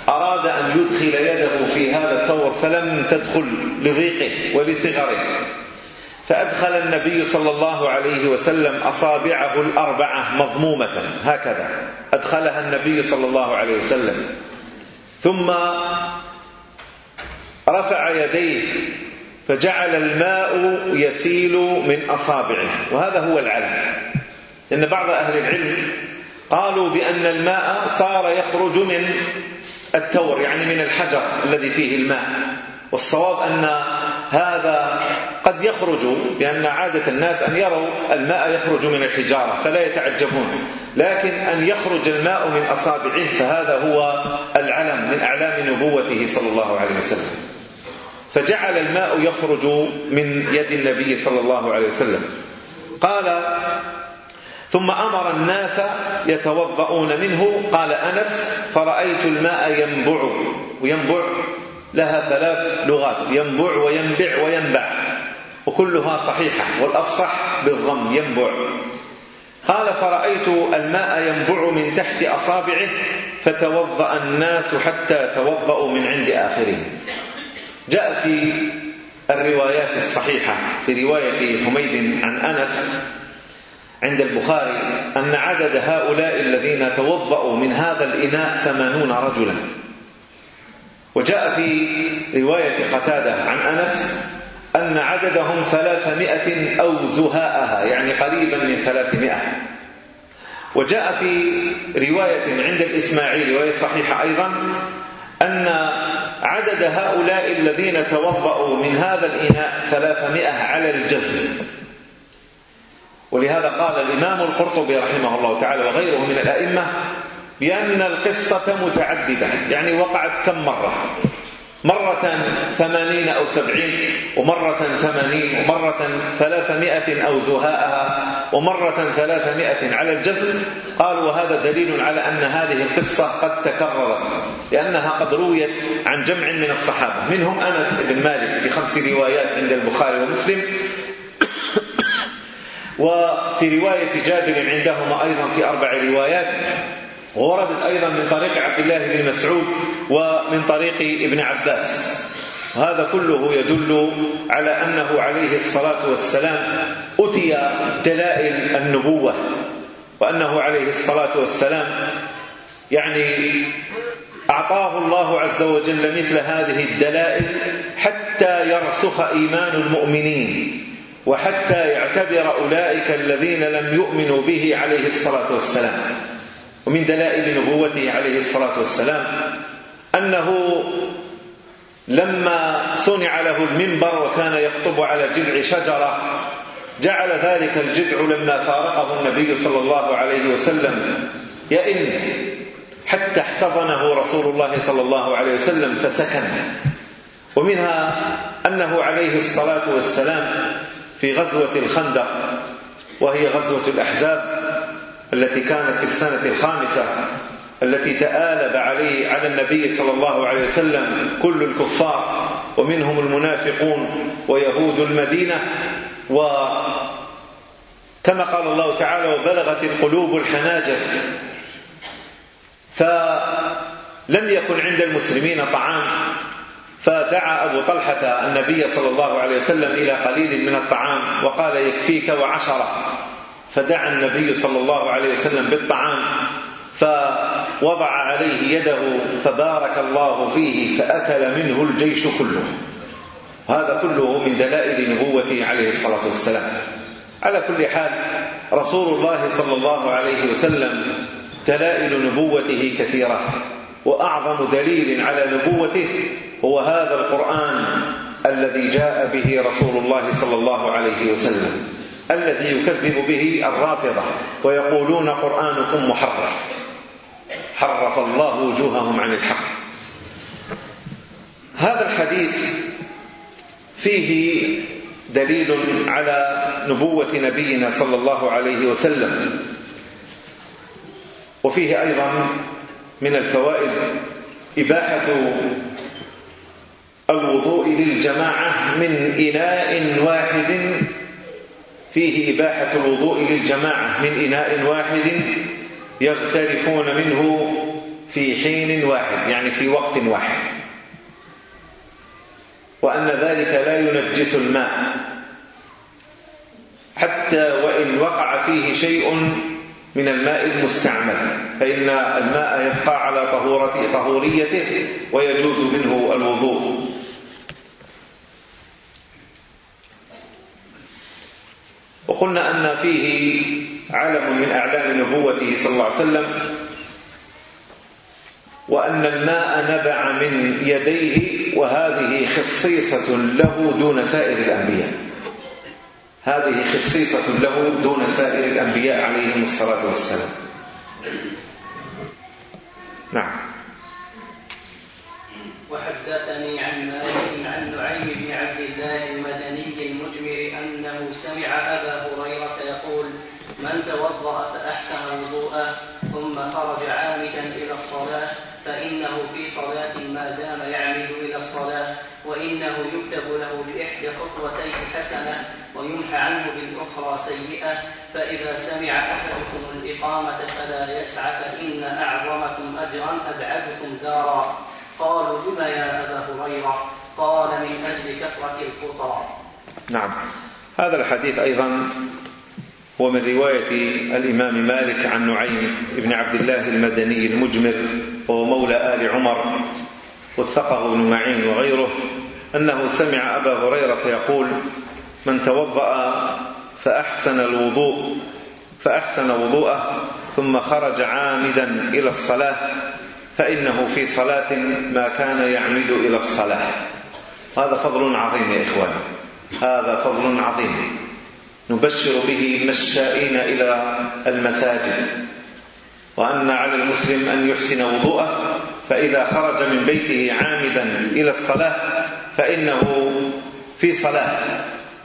أراد أن يدخل يده في هذا التور فلم تدخل لضيقه ولصغره. فأدخل النبي صلى الله عليه وسلم أصابعه الأربعة مضمومة. هكذا أدخلها النبي صلى الله عليه وسلم. ثم رفع يديه فجعل الماء يسيل من أصابعه. وهذا هو العلم. إن بعض أهل العلم قالوا بأن الماء صار يخرج من التور يعني من الحجر الذي فيه الماء. والصواب أن هذا قد يخرج لأن عادة الناس أن يروا الماء يخرج من الحجارة فلا يتعجبون. لكن أن يخرج الماء من أصابعه فهذا هو العلم من أعلام نبوته صلى الله عليه وسلم. فجعل الماء يخرج من يد النبي صلى الله عليه وسلم. قال ثم أمر الناس يتوضؤون منه. قال أنس فرأيت الماء ينبع. وينبع لها ثلاث لغات ينبع وينبع وينبع. وكلها صحيحة والأفصح بالضم ينبع. قال فرأيت الماء ينبع من تحت أصابعه فتوضأ الناس حتى توضأوا من عند آخره. جاء في الروايات الصحيحة في رواية حميد عن أنس عند البخاري أن عدد هؤلاء الذين توضأوا من هذا الإناء ثمانون رجلا. وجاء في رواية قتادة عن أنس أن عددهم ثلاثمائة أو زهاءها يعني قريبا من ثلاثمائة. وجاء في رواية عند الإسماعيل وهي صحيحة أيضا أن عدد هؤلاء الذين توضأوا من هذا الإناء ثلاثمائة على الجزر ولهذا قال الإمام القرطبي رحمه الله تعالى وغيره من الأئمة بأن القصة متعددة. يعني وقعت كم مرة؟ مرة ثمانين أو سبعين ومرة ثمانين ومرة ثلاثمائة أو زهاءها ومرة ثلاثمائة على الجزم. قالوا وهذا دليل على أن هذه القصة قد تكررت لأنها قد رويت عن جمع من الصحابة. منهم أنس بن مالك في خمس روايات عند البخاري ومسلم. وفي رواية جابر عندهما أيضا في أربع روايات ووردت أيضا من طريق عبد الله بن مسعود ومن طريق ابن عباس. هذا كله يدل على أنه عليه الصلاة والسلام أتي دلائل النبوة وأنه عليه الصلاة والسلام يعني أعطاه الله عز وجل مثل هذه الدلائل حتى يرسخ إيمان المؤمنين. وحتى يعتبر أولئك الذين لم يؤمنوا به عليه الصلاة والسلام. ومن دلائل نبوته عليه الصلاة والسلام أنه لما صنع له المنبر وكان يخطب على جذع شجرة جعل ذلك الجذع لما فارقه النبي صلى الله عليه وسلم يئن حتى احتضنه رسول الله صلى الله عليه وسلم فسكن. ومنها أنه عليه الصلاة والسلام في غزوة الخندق وهي غزوة الأحزاب التي كانت في السنة الخامسة التي تآلب عليه على النبي صلى الله عليه وسلم كل الكفار ومنهم المنافقون ويهود المدينة. وكما قال الله تعالى وبلغت القلوب الحناجر فلم يكن عند المسلمين طعام. فدعا أبو طلحة النبي صلى الله عليه وسلم إلى قليل من الطعام وقال يكفيك وعشرة. فدعا النبي صلى الله عليه وسلم بالطعام فوضع عليه يده فبارك الله فيه فأكل منه الجيش كله. هذا كله من دلائل نبوته عليه الصلاة والسلام. على كل حال رسول الله صلى الله عليه وسلم دلائل نبوته كثيرة. وأعظم دليل على نبوته هو هذا القرآن الذي جاء به رسول الله صلى الله عليه وسلم الذي يكذب به الرافضة ويقولون قرآنكم محرف. حرف الله وجوههم عن الحق. هذا الحديث فيه دليل على نبوة نبينا صلى الله عليه وسلم. وفيه أيضا من الفوائد إباحة الوضوء للجماعة من إناء واحد. فيه إباحة الوضوء للجماعة من إناء واحد يغترفون منه في حين واحد يعني في وقت واحد. وأن ذلك لا ينجس الماء. حتى وإن وقع فيه شيء من الماء المستعمل فإن الماء يبقى على طهوريته ويجوز منه الوضوء. وقلنا أن فيه علم من أعلام نبوته صلى الله عليه وسلم وأن الماء نبع من يديه وهذه خصيصة له دون سائر الأنبياء. هذه خصيصة له دون سائر الأنبياء عليهم الصلاة والسلام. نعم. وحدثني عن مالك عن نعيم بن عبد الله المدني المجمر أنه سمع أبا هريرة يقول من توضأ فأحسن وضوءه ثم خرج عامدا إلى الصلاة فإنه في صلاة ما دام يعمد إلى الصلاة وإنه يكتب له بإحدى خطوتين حسنة ويمحى عنه بالأخرى سيئة. فإذا سمع أحدكم الإقامة فلا يسعى فإن أعظمكم أجرا أبعدكم دارا. قالوا لما يا أبا هريرة؟ قال من أجل كثرة الخطى نعم. هذا الحديث أيضا هو من رواية الإمام مالك عن نعيم بن عبد الله المدني المجمل. وهو مولى آل عمر وثقه ابن معين وغيره أنه سمع أبا هريرة يقول من توضأ فأحسن الوضوء فأحسن وضوءه ثم خرج عامدا إلى الصلاة فإنه في صلاة ما كان يعمد إلى الصلاة. هذا فضل عظيم يا إخواني هذا فضل عظيم. نبشر به مشائين إلى المساجد. وأن على المسلم أن يحسن وضوءه فإذا خرج من بيته عامدا إلى الصلاة فإنه في صلاة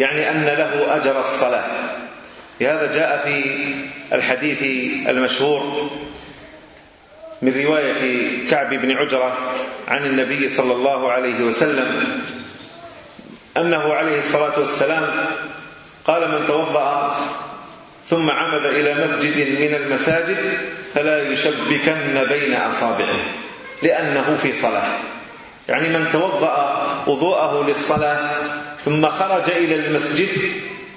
يعني أن له أجر الصلاة. لهذا جاء في الحديث المشهور من رواية كعب بن عجرة عن النبي صلى الله عليه وسلم أنه عليه الصلاة والسلام قال من توضأ ثم عمد إلى مسجد من المساجد فلا يشبكن بين أصابعه لأنه في صلاة. يعني من توضأ وضوءه للصلاة ثم خرج إلى المسجد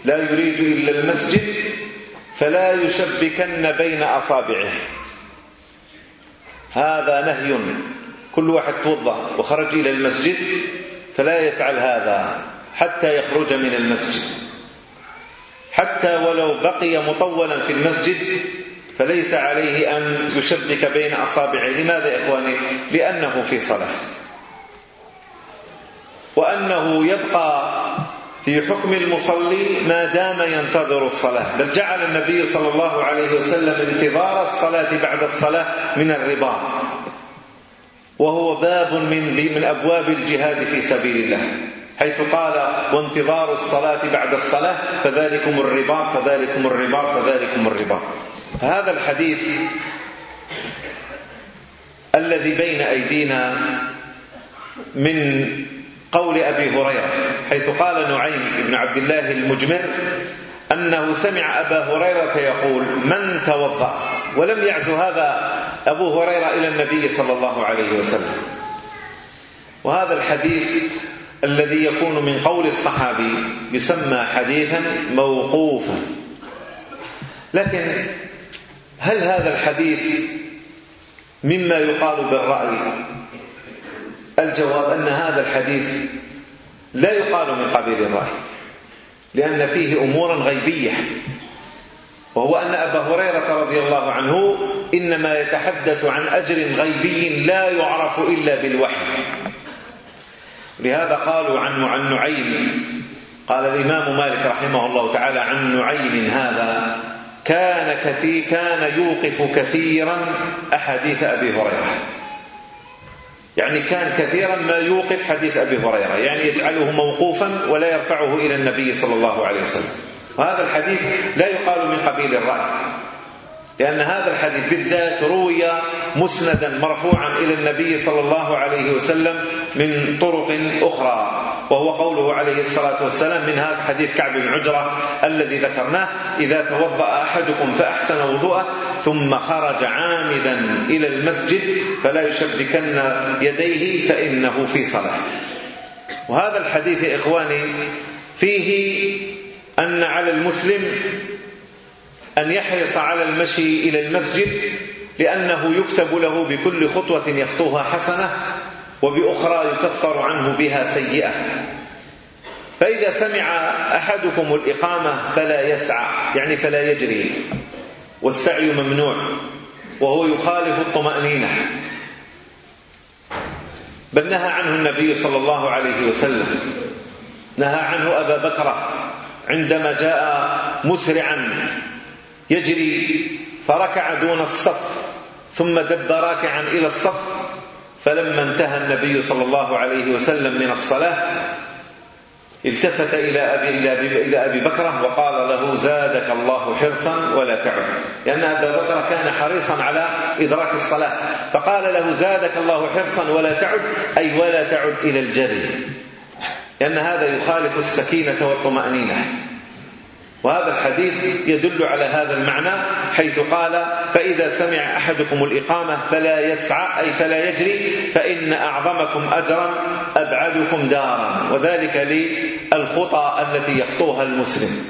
لا يريد إلا المسجد فلا يشبكن بين أصابعه. هذا نهي. كل واحد توضأ وخرج إلى المسجد فلا يفعل هذا حتى يخرج من المسجد. حتى ولو بقي مطولا في المسجد فليس عليه أن يشبك بين أصابعه. لماذا إخواني؟ لأنه في صلاة. وأنه يبقى في حكم المصلي ما دام ينتظر الصلاة. بل جعل النبي صلى الله عليه وسلم انتظار الصلاة بعد الصلاة من الرباط. وهو باب من من أبواب الجهاد في سبيل الله. حيث قال وانتظار الصلاة بعد الصلاة فذلكم الرباط فذلكم الرباط فذلكم الرباط هذا الحديث الذي بين أيدينا من قول أبي هريرة حيث قال نعيم بن عبد الله المجمر أنه سمع أبا هريرة يقول من توضأ؟ ولم يعز هذا أبو هريرة إلى النبي صلى الله عليه وسلم. وهذا الحديث الذي يكون من قول الصحابي يسمى حديثا موقوفا. لكن هل هذا الحديث مما يقال بالرأي؟ الجواب أن هذا الحديث لا يقال من قبيل الرأي لأن فيه أمورا غيبية. وهو أن أبا هريرة رضي الله عنه إنما يتحدث عن أجر غيبي لا يعرف إلا بالوحي. لهذا قالوا عن عن نعيم قال الإمام مالك رحمه الله تعالى عن نعيم هذا. كان كثير كان يوقف كثيرا أحاديث أبي هريرة. يعني كان كثيرا ما يوقف حديث أبي هريرة. يعني يجعله موقوفا ولا يرفعه إلى النبي صلى الله عليه وسلم. وهذا الحديث لا يقال من قبيل الرأي. لأن هذا الحديث بالذات روي مسندا مرفوعا إلى النبي صلى الله عليه وسلم من طرق أخرى وهو قوله عليه الصلاة والسلام من هذا حديث كعب بن عجرة الذي ذكرناه إذا توضأ أحدكم فأحسن وضوءه ثم خرج عامدا إلى المسجد فلا يشبكن يديه فإنه في صلاة. وهذا الحديث يا إخواني فيه أن على المسلم أن يحرص على المشي إلى المسجد لأنه يكتب له بكل خطوة يخطوها حسنة وبأخرى يكفر عنه بها سيئة. فإذا سمع أحدكم الإقامة فلا يسعى يعني فلا يجري والسعي ممنوع وهو يخالف الطمأنينة. بل نهى عنه النبي صلى الله عليه وسلم. نهى عنه أبا بكر عندما جاء مسرعا يجري فركع دون الصف ثم دب راكعا إلى الصف فلما انتهى النبي صلى الله عليه وسلم من الصلاة التفت إلى أبي, إلى أبي بكرة وقال له زادك الله حرصا ولا تعد. لأن أبا بكرة كان حريصا على إدراك الصلاة فقال له زادك الله حرصا ولا تعد أي ولا تعد إلى الجري. لأن هذا يخالف السكينة والطمأنينة. وهذا الحديث يدل على هذا المعنى حيث قال فإذا سمع أحدكم الإقامة فلا يسعى أي فلا يجري فإن أعظمكم أجرا أبعدكم دارا. وذلك للخطى التي يخطوها المسلم.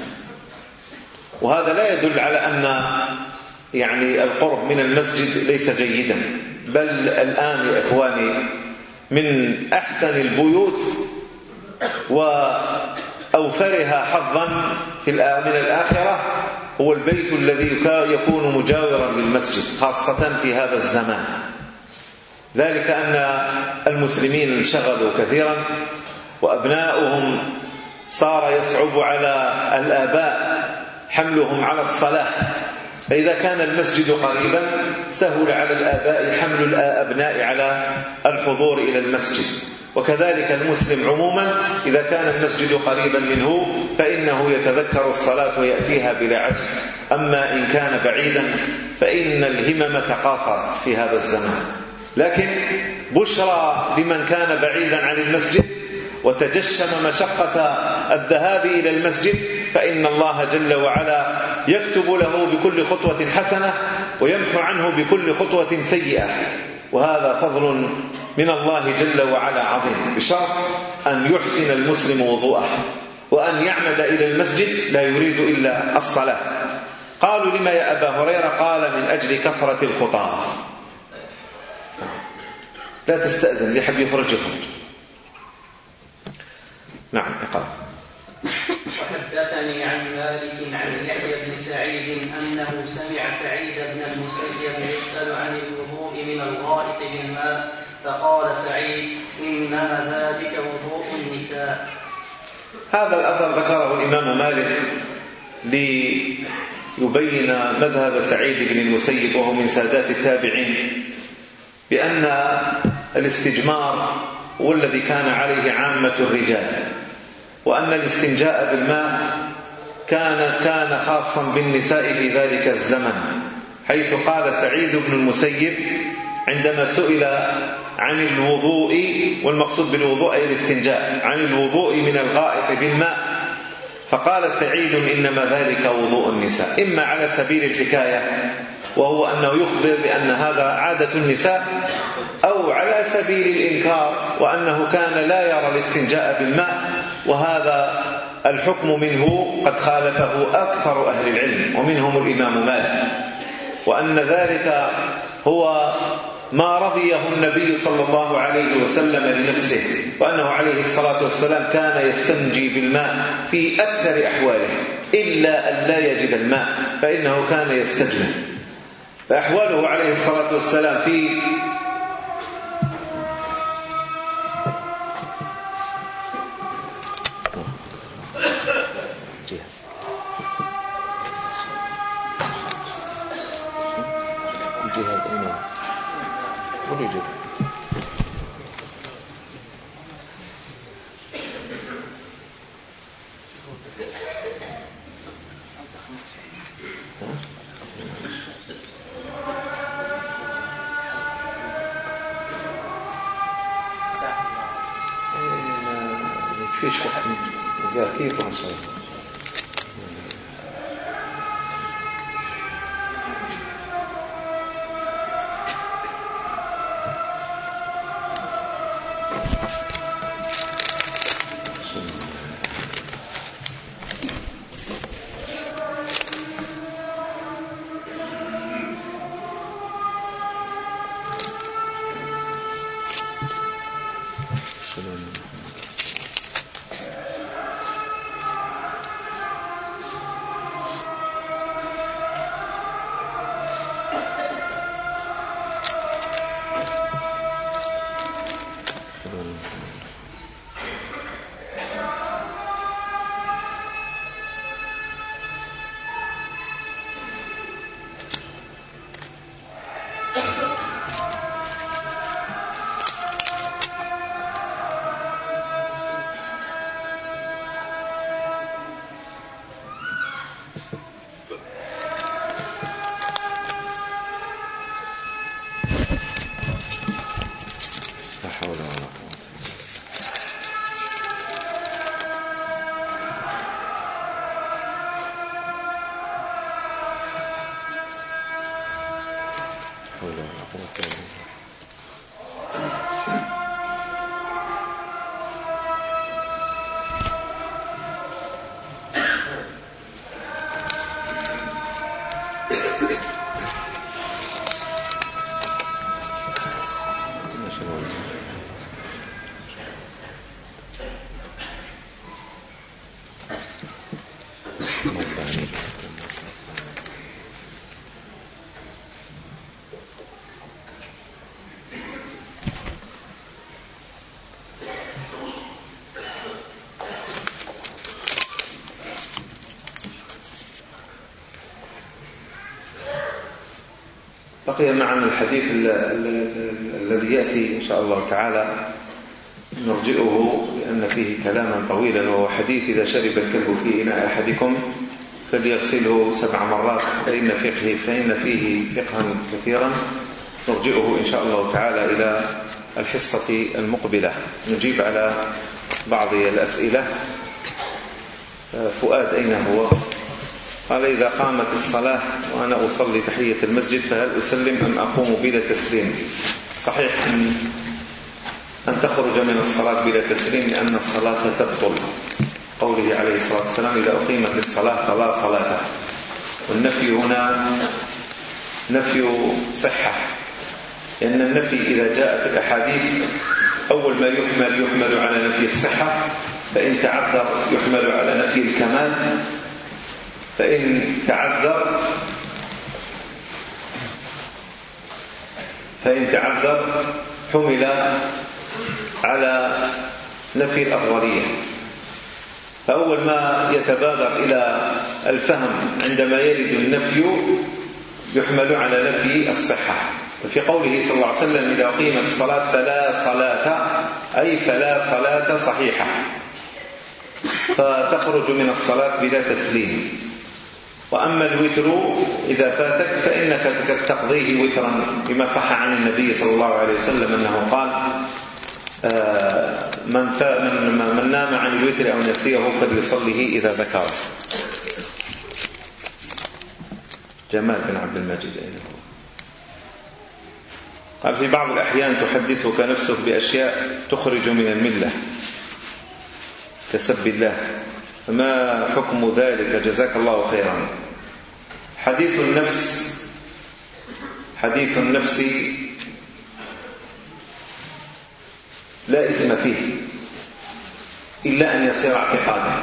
وهذا لا يدل على أن يعني القرب من المسجد ليس جيدا. بل الآن يا إخواني من أحسن البيوت و أوفرها حظا في من الآخرة هو البيت الذي يكون مجاورا للمسجد خاصة في هذا الزمان. ذلك أن المسلمين انشغلوا كثيرا وأبناؤهم صار يصعب على الآباء حملهم على الصلاة. فإذا كان المسجد قريبا سهل على الآباء حمل الأبناء على الحضور إلى المسجد. وكذلك المسلم عموما إذا كان المسجد قريبا منه فإنه يتذكر الصلاة ويأتيها بلا عجز. أما إن كان بعيدا فإن الهمم تقاصرت في هذا الزمان. لكن بشرى لمن كان بعيدا عن المسجد وتجشم مشقة الذهاب إلى المسجد فإن الله جل وعلا يكتب له بكل خطوة حسنة ويمحو عنه بكل خطوة سيئة. وهذا فضل من الله جل وعلا عظيم. بشرط أن يحسن المسلم وضوءه وأن يعمد إلى المسجد لا يريد إلا الصلاة. قالوا لما يا أبا هريرة؟ قال من أجل كثرة الخطاة لا تستأذن لحب يخرج يخرج نعم اقرأ. وحدثني عن مالك عن يحيى بن سعيد أنه سمع سعيد بن المسيب يسأل عن الوضوء من الغائط بالماء فقال سعيد إنما ذلك وضوء النساء. هذا الأثر ذكره الإمام مالك ليبين مذهب سعيد بن المسيب وهو من سادات التابعين بأن الاستجمار والذي كان عليه عامة الرجال. وأن الاستنجاء بالماء كان كان خاصا بالنساء في ذلك الزمن حيث قال سعيد بن المسيب عندما سئل عن الوضوء والمقصود بالوضوء أي الاستنجاء عن الوضوء من الغائط بالماء فقال سعيد إنما ذلك وضوء النساء. إما على سبيل الحكاية وهو أنه يخبر بأن هذا عادة النساء أو على سبيل الإنكار وأنه كان لا يرى الاستنجاء بالماء وهذا الحكم منه قد خالفه أكثر أهل العلم ومنهم الإمام مالك. وأن ذلك هو ما رضيه النبي صلى الله عليه وسلم لنفسه وأنه عليه الصلاة والسلام كان يستنجي بالماء في أكثر أحواله إلا أن لا يجد الماء فإنه كان يستجمع فأحواله عليه الصلاة والسلام في بقي معنا الحديث الذي يأتي إن شاء الله تعالى. نرجئه لأن فيه كلاما طويلا وهو حديث إذا شرب الكلب في إناء أحدكم فليغسله سبع مرات فإن فقه فإن فيه فقها كثيرا. نرجئه إن شاء الله تعالى إلى الحصة المقبلة. نجيب على بعض الأسئلة. آه، فؤاد أين هو؟ قال إذا قامت الصلاة وأنا أصلي تحية المسجد فهل أسلم أم أقوم بلا تسليم؟ صحيح أن, أن تخرج من الصلاة بلا تسليم لأن الصلاة تبطل. قوله عليه الصلاة والسلام إذا أقيمت الصلاة فلا صلاة. والنفي هنا نفي صحة لأن النفي إذا جاء في الأحاديث أول ما يحمل يحمل على نفي الصحة فإن تعذر يحمل على نفي الكمال. فإن تعذر فإن تعذر حمل على نفي الأفضلية. فأول ما يتبادر إلى الفهم عندما يرد النفي يحمل على نفي الصحة. وفي قوله صلى الله عليه وسلم إذا قيمت الصلاة فلا صلاة أي فلا صلاة صحيحة. فتخرج من الصلاة بلا تسليم. وأما الوتر إذا فاتك فإنك تقضيه وترا بما صح عن النبي صلى الله عليه وسلم أنه قال آه، من, من نام عن الوتر أو نسيه فليصليه إذا ذكره. جمال بن عبد المجيد أين هو؟ قال في بعض الأحيان تحدثك نفسك بأشياء تخرج من الملة كسب الله. ما حكم ذلك؟ جزاك الله خيرا. حديث النفس. حديث النفس لا إثم فيه إلا أن يصير اعتقادا.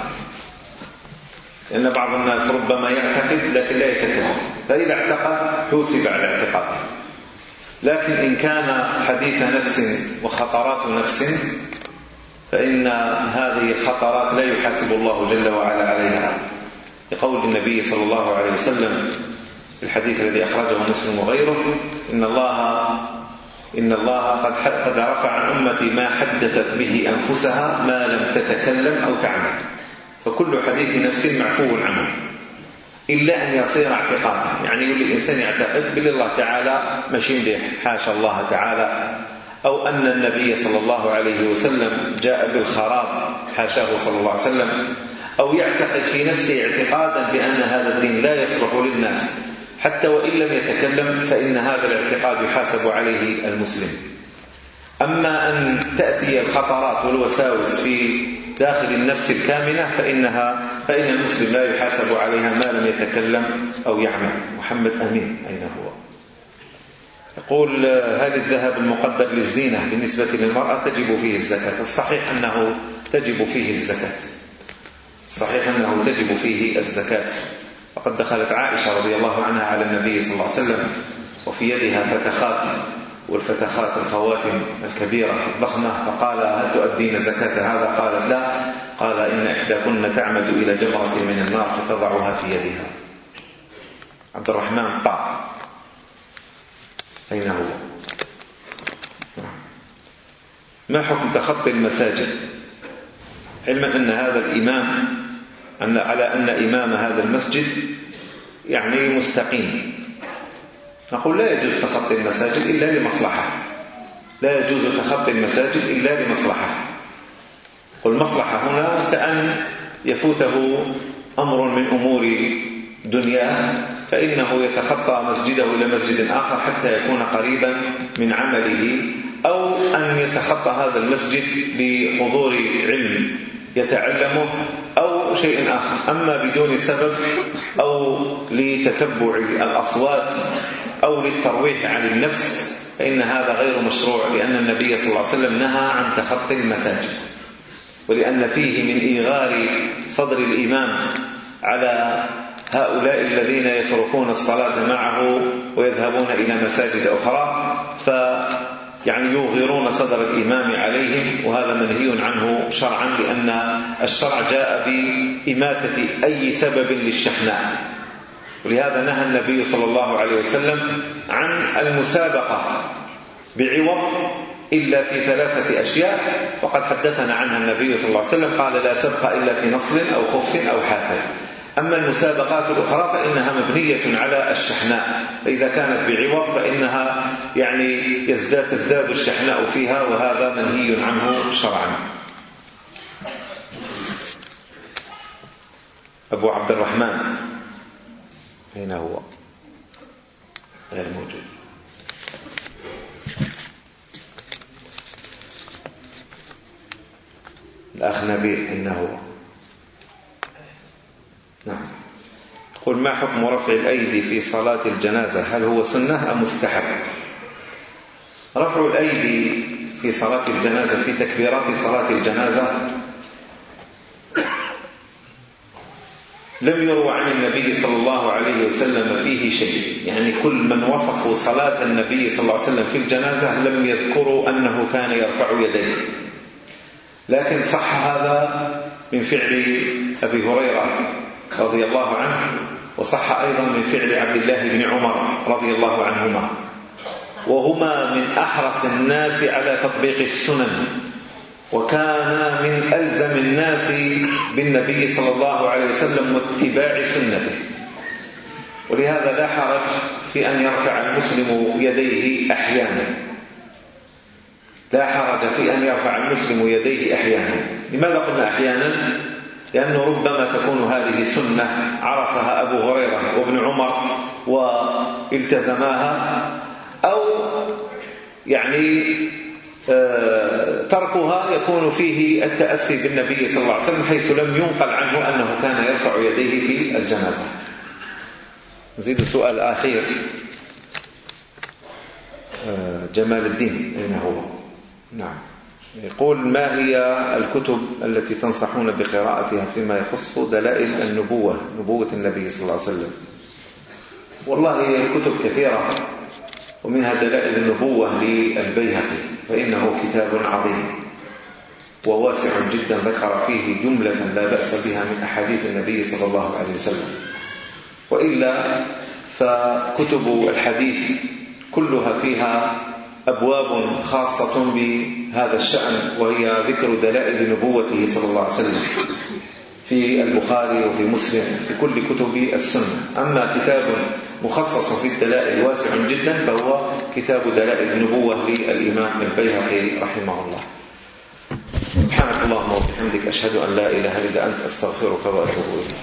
لأن بعض الناس ربما يعتقد لكن لا يتكلم فإذا اعتقد حوسب على اعتقاده. لكن إن كان حديث نفس وخطرات نفس فإن هذه الخطرات لا يحاسب الله جل وعلا عليها. لقول النبي صلى الله عليه وسلم في الحديث الذي أخرجه مسلم وغيره إن الله إن الله قد قد رفع عن أمتي ما حدثت به أنفسها ما لم تتكلم أو تعمل. فكل حديث نفس معفو عنه إلا أن يصير اعتقادا. يعني يقول الإنسان يعتقد بالله تعالى ماشي به حاشا الله تعالى. أو أن النبي صلى الله عليه وسلم جاء بالخراب حاشاه صلى الله عليه وسلم أو يعتقد في نفسه اعتقادا بأن هذا الدين لا يصلح للناس حتى وإن لم يتكلم فإن هذا الاعتقاد يحاسب عليه المسلم أما أن تأتي الخطرات والوساوس في داخل النفس الكامنة فإنها فإن المسلم لا يحاسب عليها ما لم يتكلم أو يعمل محمد أمين أين هو؟ يقول آه، هل الذهب المقدر للزينة بالنسبة للمرأة تجب فيه الزكاة. الصحيح أنه تجب فيه الزكاة. صحيح أنه تجب فيه الزكاة. وقد دخلت عائشة رضي الله عنها على النبي صلى الله عليه وسلم وفي يدها فتخات والفتخات الخواتم الكبيرة الضخمة فقال هل تؤدين زكاة هذا؟ قالت لا. قال إن إحداكن تعمد إلى جمرة من النار فتضعها في يدها. عبد الرحمن طاع أين هو ما حكم تخطي المساجد؟ علما أن هذا الإمام أن على أن إمام هذا المسجد يعني مستقيم. نقول لا يجوز تخطي المساجد إلا لمصلحة. لا يجوز تخطي المساجد إلا لمصلحة. والمصلحة هنا كأن يفوته أمر من أمور دنياه فإنه يتخطى مسجده إلى مسجد آخر حتى يكون قريبا من عمله أو أن يتخطى هذا المسجد بحضور علم يتعلمه أو شيء آخر. أما بدون سبب أو لتتبع الأصوات أو للترويح عن النفس فإن هذا غير مشروع لأن النبي صلى الله عليه وسلم نهى عن تخطي المساجد ولأن فيه من إيغار صدر الإمام على هؤلاء الذين يتركون الصلاة معه ويذهبون إلى مساجد أخرى ف يعني يوغرون صدر الإمام عليهم وهذا منهي عنه شرعا لأن الشرع جاء بإماتة أي سبب للشحناء. ولهذا نهى النبي صلى الله عليه وسلم عن المسابقة بعوض إلا في ثلاثة أشياء وقد حدثنا عنها النبي صلى الله عليه وسلم قال لا سبق إلا في نصر أو خف أو حافل. أما المسابقات الأخرى فإنها مبنية على الشحناء فإذا كانت بعوض فإنها يعني يزداد تزداد الشحناء فيها وهذا منهي عنه شرعا. أبو عبد الرحمن أين هو؟ غير موجود. الأخ نبيل أين هو نعم. قل ما حكم رفع الأيدي في صلاة الجنازة؟ هل هو سنة أم مستحب؟ رفع الأيدي في صلاة الجنازة في تكبيرات صلاة الجنازة لم يروى عن النبي صلى الله عليه وسلم فيه شيء. يعني كل من وصفوا صلاة النبي صلى الله عليه وسلم في الجنازة لم يذكروا أنه كان يرفع يديه. لكن صح هذا من فعل أبي هريرة. رضي الله عنه وصح أيضا من فعل عبد الله بن عمر رضي الله عنهما وهما من أحرص الناس على تطبيق السنن وكان من ألزم الناس بالنبي صلى الله عليه وسلم واتباع سنته ولهذا لا حرج في أن يرفع المسلم يديه أحيانا لا حرج في أن يرفع المسلم يديه أحيانا لماذا قلنا أحيانا؟ لأنه ربما تكون هذه سنة عرفها أبو هريرة وابن عمر والتزماها أو يعني آه، تركها يكون فيه التأسي بالنبي صلى الله عليه وسلم حيث لم ينقل عنه أنه كان يرفع يديه في الجنازة. نزيد سؤال آخر. آه، جمال الدين أين هو؟ نعم. يقول ما هي الكتب التي تنصحون بقراءتها فيما يخص دلائل النبوة نبوة النبي صلى الله عليه وسلم؟ والله الكتب كثيرة ومنها دلائل النبوة للبيهقي فإنه كتاب عظيم وواسع جدا ذكر فيه جملة لا بأس بها من أحاديث النبي صلى الله عليه وسلم. وإلا فكتب الحديث كلها فيها أبواب خاصة بهذا الشأن وهي ذكر دلائل نبوته صلى الله عليه وسلم في البخاري وفي مسلم في كل كتب السنة. أما كتاب مخصص في الدلائل واسع جدا فهو كتاب دلائل النبوة للإمام البيهقي رحمه الله. سبحانك اللهم وبحمدك أشهد أن لا إله إلا أنت أستغفرك وأتوب إليك.